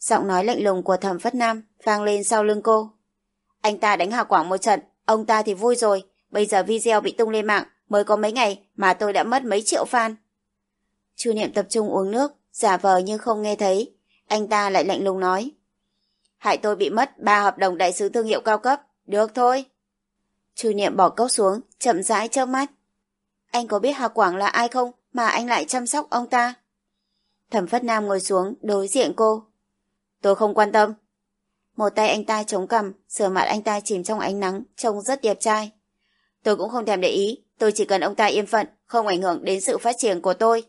Giọng nói lạnh lùng của thẩm phất nam vang lên sau lưng cô. Anh ta đánh Hà Quảng một trận, ông ta thì vui rồi. Bây giờ video bị tung lên mạng, mới có mấy ngày mà tôi đã mất mấy triệu fan. Chu Niệm tập trung uống nước, giả vờ như không nghe thấy. Anh ta lại lạnh lùng nói. Hại tôi bị mất ba hợp đồng đại sứ thương hiệu cao cấp. Được thôi. Chu Niệm bỏ cốc xuống, chậm rãi trước mắt. Anh có biết Hà Quảng là ai không mà anh lại chăm sóc ông ta? Thẩm Phất Nam ngồi xuống đối diện cô. Tôi không quan tâm. Một tay anh ta chống cằm, sửa mặt anh ta chìm trong ánh nắng, trông rất đẹp trai. Tôi cũng không thèm để ý, tôi chỉ cần ông ta yên phận, không ảnh hưởng đến sự phát triển của tôi.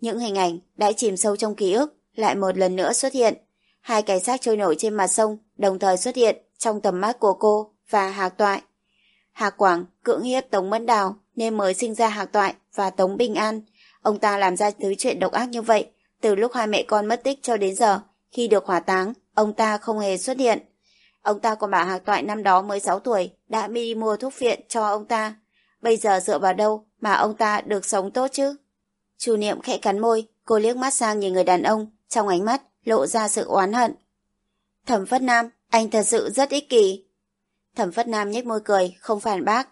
Những hình ảnh đã chìm sâu trong ký ức lại một lần nữa xuất hiện. Hai cái xác trôi nổi trên mặt sông đồng thời xuất hiện trong tầm mắt của cô và Hạc Toại. Hạc Quảng cưỡng hiếp Tống Mẫn Đào nên mới sinh ra Hạc Toại và Tống Bình An. Ông ta làm ra thứ chuyện độc ác như vậy từ lúc hai mẹ con mất tích cho đến giờ. Khi được hỏa táng, ông ta không hề xuất hiện. Ông ta còn bảo Hạc Toại năm đó mới 6 tuổi đã đi mua thuốc viện cho ông ta. Bây giờ dựa vào đâu mà ông ta được sống tốt chứ? Chu Niệm khẽ cắn môi, cô liếc mắt sang nhìn người đàn ông, trong ánh mắt lộ ra sự oán hận. Thẩm Phất Nam, anh thật sự rất ích kỷ. Thẩm Phất Nam nhếch môi cười, không phản bác.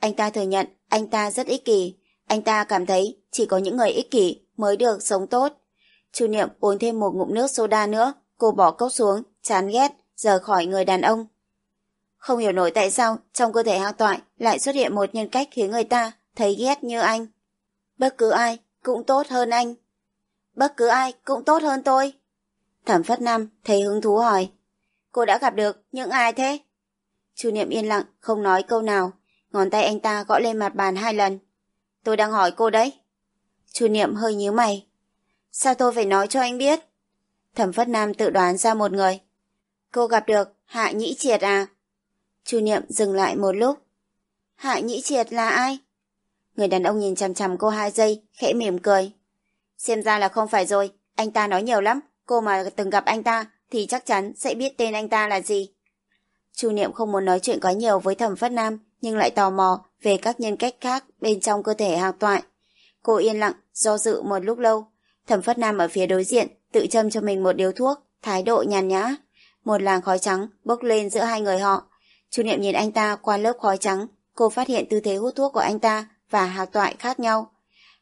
Anh ta thừa nhận anh ta rất ích kỷ. Anh ta cảm thấy chỉ có những người ích kỷ mới được sống tốt. Chu Niệm uống thêm một ngụm nước soda nữa, cô bỏ cốc xuống, chán ghét, rời khỏi người đàn ông. Không hiểu nổi tại sao trong cơ thể hạng toại lại xuất hiện một nhân cách khiến người ta thấy ghét như anh. Bất cứ ai cũng tốt hơn anh. Bất cứ ai cũng tốt hơn tôi. Thẩm Phất Nam thấy hứng thú hỏi. Cô đã gặp được những ai thế? Chu Niệm yên lặng, không nói câu nào. Ngón tay anh ta gõ lên mặt bàn hai lần. Tôi đang hỏi cô đấy. Chu Niệm hơi nhíu mày. Sao tôi phải nói cho anh biết? Thẩm Phất Nam tự đoán ra một người. Cô gặp được Hạ Nhĩ Triệt à? Chu Niệm dừng lại một lúc. Hạ Nhĩ Triệt là ai? Người đàn ông nhìn chằm chằm cô hai giây, khẽ mỉm cười. Xem ra là không phải rồi, anh ta nói nhiều lắm, cô mà từng gặp anh ta thì chắc chắn sẽ biết tên anh ta là gì. Chu Niệm không muốn nói chuyện quá nhiều với Thẩm Phất Nam, nhưng lại tò mò về các nhân cách khác bên trong cơ thể hạc toại. Cô yên lặng, do dự một lúc lâu. Thẩm Phất Nam ở phía đối diện, tự châm cho mình một điếu thuốc, thái độ nhàn nhã. Một làn khói trắng bốc lên giữa hai người họ. Chu Niệm nhìn anh ta qua lớp khói trắng, cô phát hiện tư thế hút thuốc của anh ta và hạc toại khác nhau.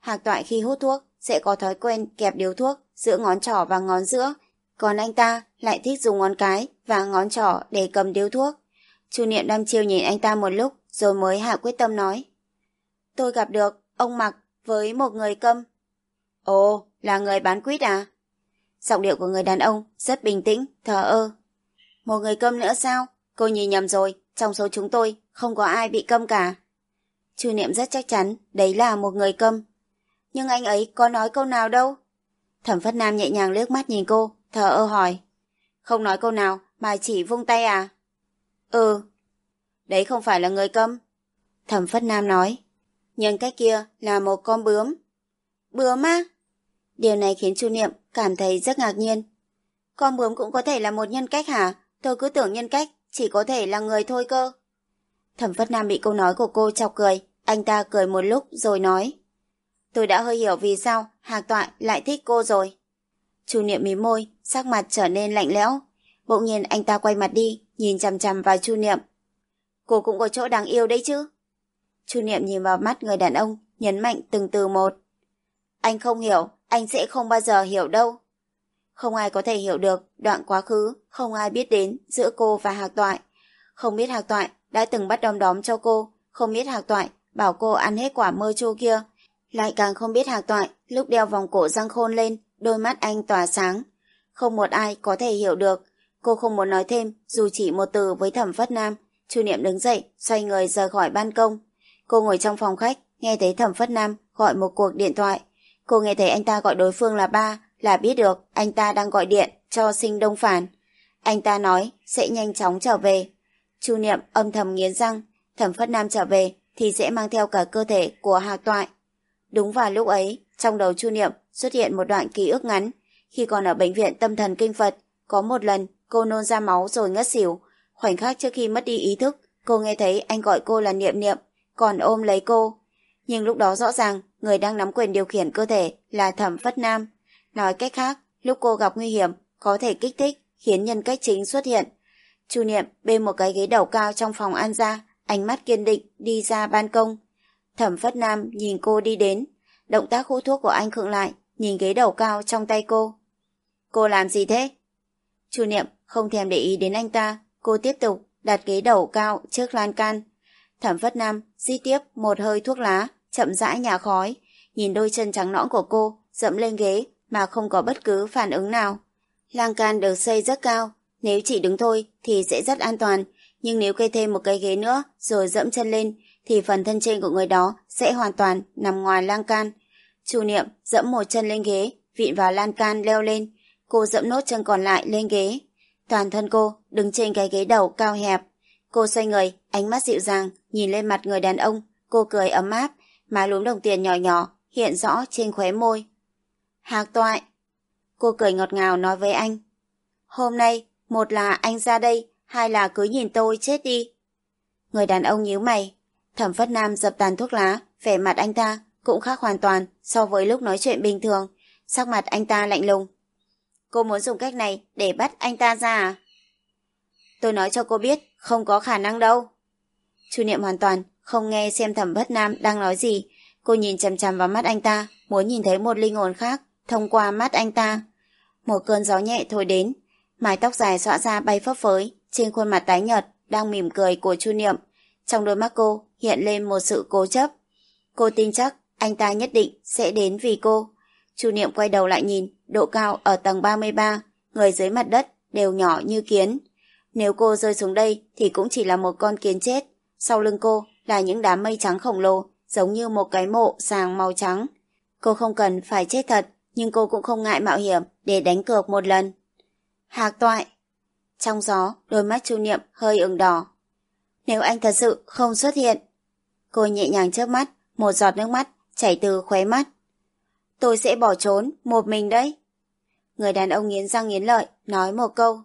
Hạc toại khi hút thuốc sẽ có thói quen kẹp điếu thuốc giữa ngón trỏ và ngón giữa, còn anh ta lại thích dùng ngón cái và ngón trỏ để cầm điếu thuốc. Chu Niệm đăm chiêu nhìn anh ta một lúc rồi mới hạ quyết tâm nói. Tôi gặp được ông Mặc với một người câm. Ồ, là người bán quýt à? Giọng điệu của người đàn ông rất bình tĩnh, thờ ơ. Một người câm nữa sao? Cô nhìn nhầm rồi, trong số chúng tôi không có ai bị câm cả. Chu Niệm rất chắc chắn đấy là một người câm. Nhưng anh ấy có nói câu nào đâu. Thẩm Phất Nam nhẹ nhàng liếc mắt nhìn cô, thờ ơ hỏi. Không nói câu nào mà chỉ vung tay à? Ừ. Đấy không phải là người câm. Thẩm Phất Nam nói. Nhưng cách kia là một con bướm. Bướm á? Điều này khiến Chu Niệm cảm thấy rất ngạc nhiên. Con bướm cũng có thể là một nhân cách hả? Tôi cứ tưởng nhân cách chỉ có thể là người thôi cơ. Thẩm Phất Nam bị câu nói của cô chọc cười, anh ta cười một lúc rồi nói. Tôi đã hơi hiểu vì sao Hạc Toại lại thích cô rồi. Chu Niệm mí môi, sắc mặt trở nên lạnh lẽo. Bỗng nhiên anh ta quay mặt đi, nhìn chằm chằm vào Chu Niệm. Cô cũng có chỗ đáng yêu đấy chứ. Chu Niệm nhìn vào mắt người đàn ông, nhấn mạnh từng từ một. Anh không hiểu, anh sẽ không bao giờ hiểu đâu. Không ai có thể hiểu được đoạn quá khứ, không ai biết đến giữa cô và Hạc Toại. Không biết Hạc Toại đã từng bắt đom đóm cho cô, không biết Hạc Toại bảo cô ăn hết quả mơ chua kia. Lại càng không biết Hạc Toại lúc đeo vòng cổ răng khôn lên, đôi mắt anh tỏa sáng. Không một ai có thể hiểu được. Cô không muốn nói thêm dù chỉ một từ với thẩm phất nam. Chu Niệm đứng dậy, xoay người rời khỏi ban công. Cô ngồi trong phòng khách, nghe thấy thẩm phất nam gọi một cuộc điện thoại. Cô nghe thấy anh ta gọi đối phương là ba, là biết được anh ta đang gọi điện cho sinh đông phản. Anh ta nói sẽ nhanh chóng trở về. Chu Niệm âm thầm nghiến răng, thẩm phất nam trở về thì sẽ mang theo cả cơ thể của hạc toại. Đúng vào lúc ấy, trong đầu Chu Niệm xuất hiện một đoạn ký ức ngắn. Khi còn ở bệnh viện tâm thần kinh Phật, có một lần cô nôn ra máu rồi ngất xỉu. Khoảnh khắc trước khi mất đi ý thức, cô nghe thấy anh gọi cô là Niệm Niệm, còn ôm lấy cô. Nhưng lúc đó rõ ràng, người đang nắm quyền điều khiển cơ thể là Thẩm Phất Nam. Nói cách khác, lúc cô gặp nguy hiểm, có thể kích thích, khiến nhân cách chính xuất hiện. Chu Niệm bê một cái ghế đầu cao trong phòng ăn ra, ánh mắt kiên định đi ra ban công. Thẩm Phất Nam nhìn cô đi đến, động tác hút thuốc của anh khựng lại, nhìn ghế đầu cao trong tay cô. Cô làm gì thế? Chu Niệm không thèm để ý đến anh ta, cô tiếp tục đặt ghế đầu cao trước lan can. Thẩm Phất Nam di tiếp một hơi thuốc lá, chậm rãi nhà khói, nhìn đôi chân trắng nõn của cô dẫm lên ghế mà không có bất cứ phản ứng nào. Lan can được xây rất cao, nếu chỉ đứng thôi thì sẽ rất an toàn, nhưng nếu cây thêm một cây ghế nữa rồi dẫm chân lên thì phần thân trên của người đó sẽ hoàn toàn nằm ngoài lan can. Chu Niệm dẫm một chân lên ghế, vịn vào lan can leo lên, cô dẫm nốt chân còn lại lên ghế. Toàn thân cô đứng trên cái ghế đầu cao hẹp. Cô xoay người, ánh mắt dịu dàng, nhìn lên mặt người đàn ông, cô cười ấm áp, má lúm đồng tiền nhỏ nhỏ hiện rõ trên khóe môi. Hạc toại. Cô cười ngọt ngào nói với anh. Hôm nay, một là anh ra đây, hai là cứ nhìn tôi chết đi. Người đàn ông nhíu mày. Thẩm Phất Nam dập tàn thuốc lá, vẻ mặt anh ta cũng khác hoàn toàn so với lúc nói chuyện bình thường. Sắc mặt anh ta lạnh lùng. Cô muốn dùng cách này để bắt anh ta ra à? Tôi nói cho cô biết, không có khả năng đâu. Chu Niệm hoàn toàn không nghe xem Thẩm Phất Nam đang nói gì. Cô nhìn chằm chằm vào mắt anh ta, muốn nhìn thấy một linh hồn khác thông qua mắt anh ta. Một cơn gió nhẹ thổi đến, mái tóc dài xõa ra bay phấp phới, trên khuôn mặt tái nhợt đang mỉm cười của Chu Niệm. Trong đôi mắt cô hiện lên một sự cố chấp. Cô tin chắc anh ta nhất định sẽ đến vì cô. Chu Niệm quay đầu lại nhìn, độ cao ở tầng 33, người dưới mặt đất đều nhỏ như kiến. Nếu cô rơi xuống đây thì cũng chỉ là một con kiến chết. Sau lưng cô là những đám mây trắng khổng lồ, giống như một cái mộ sàng màu trắng. Cô không cần phải chết thật, nhưng cô cũng không ngại mạo hiểm để đánh cược một lần. Hạc toại. Trong gió, đôi mắt Chu Niệm hơi ửng đỏ. Nếu anh thật sự không xuất hiện. Cô nhẹ nhàng trước mắt, một giọt nước mắt chảy từ khóe mắt. Tôi sẽ bỏ trốn, một mình đấy. Người đàn ông nghiến răng nghiến lợi, nói một câu.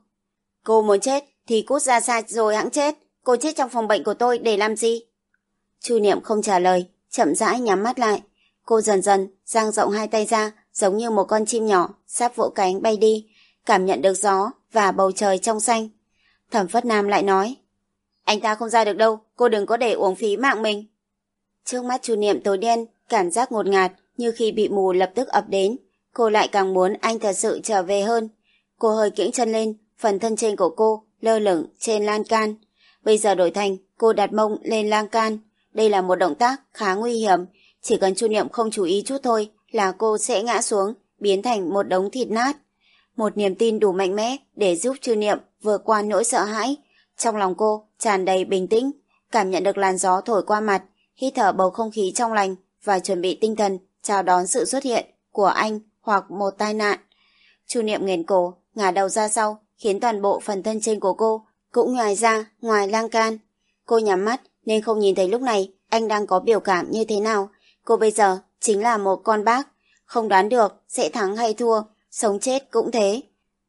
Cô muốn chết, thì cút ra xa rồi hãng chết. Cô chết trong phòng bệnh của tôi để làm gì? Chu Niệm không trả lời, chậm rãi nhắm mắt lại. Cô dần dần giang rộng hai tay ra, giống như một con chim nhỏ sắp vỗ cánh bay đi, cảm nhận được gió và bầu trời trong xanh. Thẩm Phất Nam lại nói, anh ta không ra được đâu, cô đừng có để uống phí mạng mình. Trước mắt chu niệm tối đen, cảm giác ngột ngạt như khi bị mù lập tức ập đến. Cô lại càng muốn anh thật sự trở về hơn. Cô hơi kiễng chân lên, phần thân trên của cô lơ lửng trên lan can. Bây giờ đổi thành cô đặt mông lên lan can. Đây là một động tác khá nguy hiểm. Chỉ cần chu niệm không chú ý chút thôi là cô sẽ ngã xuống, biến thành một đống thịt nát. Một niềm tin đủ mạnh mẽ để giúp chu Niệm vượt qua nỗi sợ hãi. Trong lòng cô tràn đầy bình tĩnh, cảm nhận được làn gió thổi qua mặt, hít thở bầu không khí trong lành và chuẩn bị tinh thần chào đón sự xuất hiện của anh hoặc một tai nạn. Chu Niệm nghiền cổ, ngả đầu ra sau, khiến toàn bộ phần thân trên của cô cũng ngoài ra, ngoài lang can. Cô nhắm mắt nên không nhìn thấy lúc này anh đang có biểu cảm như thế nào. Cô bây giờ chính là một con bác, không đoán được sẽ thắng hay thua, sống chết cũng thế.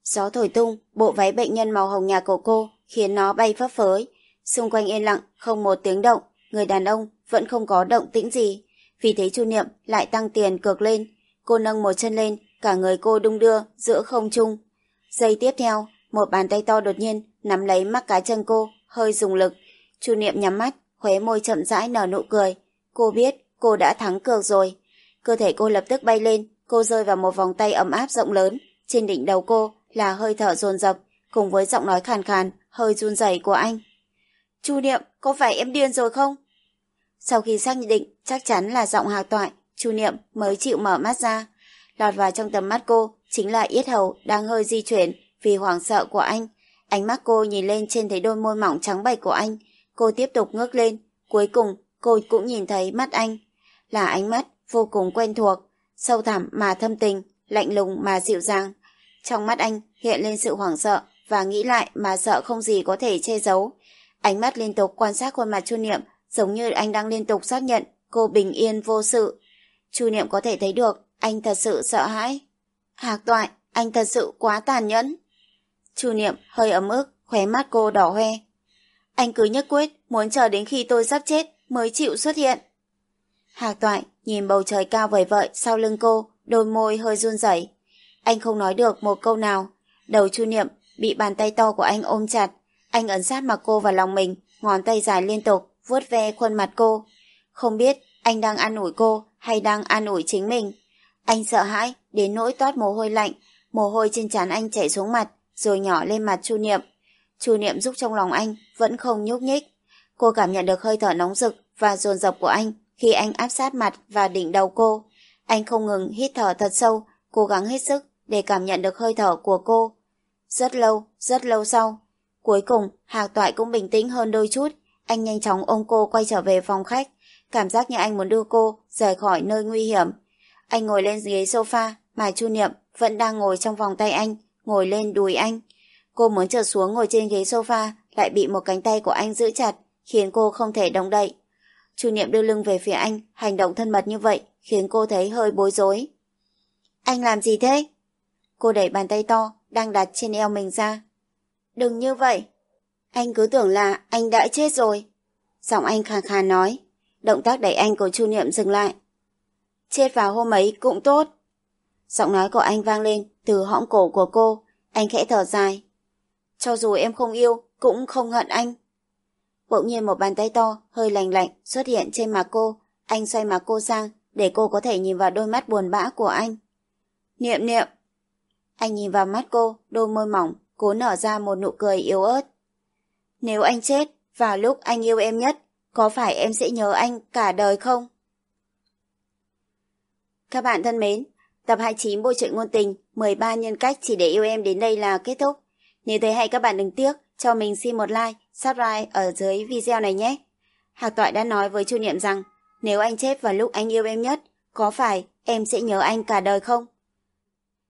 Gió thổi tung, bộ váy bệnh nhân màu hồng nhà của cô khiến nó bay phấp phới. Xung quanh yên lặng, không một tiếng động, người đàn ông vẫn không có động tĩnh gì. Vì thế chu niệm lại tăng tiền cược lên. Cô nâng một chân lên, cả người cô đung đưa giữa không trung. Giây tiếp theo, một bàn tay to đột nhiên nắm lấy mắc cá chân cô, hơi dùng lực. Chu niệm nhắm mắt, khóe môi chậm rãi nở nụ cười. Cô biết cô đã thắng cược rồi. Cơ thể cô lập tức bay lên, cô rơi vào một vòng tay ấm áp rộng lớn. Trên đỉnh đầu cô là hơi thở dồn dập, cùng với giọng nói khàn khàn, hơi run rẩy của anh. Chu Niệm, có phải em điên rồi không? Sau khi xác định chắc chắn là giọng hạc toại, Chu Niệm mới chịu mở mắt ra. Lọt vào trong tầm mắt cô chính là yết hầu đang hơi di chuyển vì hoảng sợ của anh. Ánh mắt cô nhìn lên trên thấy đôi môi mỏng trắng bạch của anh. Cô tiếp tục ngước lên. Cuối cùng, cô cũng nhìn thấy mắt anh. Là ánh mắt vô cùng quen thuộc, sâu thẳm mà thâm tình, lạnh lùng mà dịu dàng. Trong mắt anh hiện lên sự hoảng sợ và nghĩ lại mà sợ không gì có thể che giấu. Ánh mắt liên tục quan sát khuôn mặt Chu Niệm giống như anh đang liên tục xác nhận cô bình yên vô sự. Chu Niệm có thể thấy được anh thật sự sợ hãi. Hạc toại, anh thật sự quá tàn nhẫn. Chu Niệm hơi ấm ức, khóe mắt cô đỏ hoe. Anh cứ nhất quyết muốn chờ đến khi tôi sắp chết mới chịu xuất hiện. Hạc toại nhìn bầu trời cao vời vợi sau lưng cô, đôi môi hơi run rẩy. Anh không nói được một câu nào. Đầu chu niệm bị bàn tay to của anh ôm chặt. Anh ấn sát mặt cô vào lòng mình, ngón tay dài liên tục, vuốt ve khuôn mặt cô. Không biết anh đang an ủi cô hay đang an ủi chính mình. Anh sợ hãi, đến nỗi toát mồ hôi lạnh, mồ hôi trên trán anh chảy xuống mặt, rồi nhỏ lên mặt Chu Niệm. Chu Niệm giúp trong lòng anh vẫn không nhúc nhích. Cô cảm nhận được hơi thở nóng rực và dồn dập của anh khi anh áp sát mặt và đỉnh đầu cô. Anh không ngừng hít thở thật sâu, cố gắng hết sức để cảm nhận được hơi thở của cô. Rất lâu, rất lâu sau. Cuối cùng, Hạc Toại cũng bình tĩnh hơn đôi chút. Anh nhanh chóng ôm cô quay trở về phòng khách. Cảm giác như anh muốn đưa cô rời khỏi nơi nguy hiểm. Anh ngồi lên ghế sofa, mà Chu Niệm vẫn đang ngồi trong vòng tay anh, ngồi lên đùi anh. Cô muốn trở xuống ngồi trên ghế sofa, lại bị một cánh tay của anh giữ chặt, khiến cô không thể động đậy. Chu Niệm đưa lưng về phía anh, hành động thân mật như vậy, khiến cô thấy hơi bối rối. Anh làm gì thế? Cô đẩy bàn tay to, đang đặt trên eo mình ra. Đừng như vậy. Anh cứ tưởng là anh đã chết rồi. Giọng anh khàn khàn nói. Động tác đẩy anh của Chu Niệm dừng lại. Chết vào hôm ấy cũng tốt. Giọng nói của anh vang lên từ hõm cổ của cô. Anh khẽ thở dài. Cho dù em không yêu, cũng không hận anh. Bỗng nhiên một bàn tay to, hơi lành lạnh xuất hiện trên mặt cô. Anh xoay mặt cô sang để cô có thể nhìn vào đôi mắt buồn bã của anh. Niệm niệm. Anh nhìn vào mắt cô, đôi môi mỏng, cố nở ra một nụ cười yếu ớt. Nếu anh chết, vào lúc anh yêu em nhất, có phải em sẽ nhớ anh cả đời không? Các bạn thân mến, tập 29 bộ truyện ngôn tình 13 nhân cách chỉ để yêu em đến đây là kết thúc. Nếu thấy hay các bạn đừng tiếc, cho mình xin một like, subscribe ở dưới video này nhé. Hạc Toại đã nói với Chu Niệm rằng, nếu anh chết vào lúc anh yêu em nhất, có phải em sẽ nhớ anh cả đời không?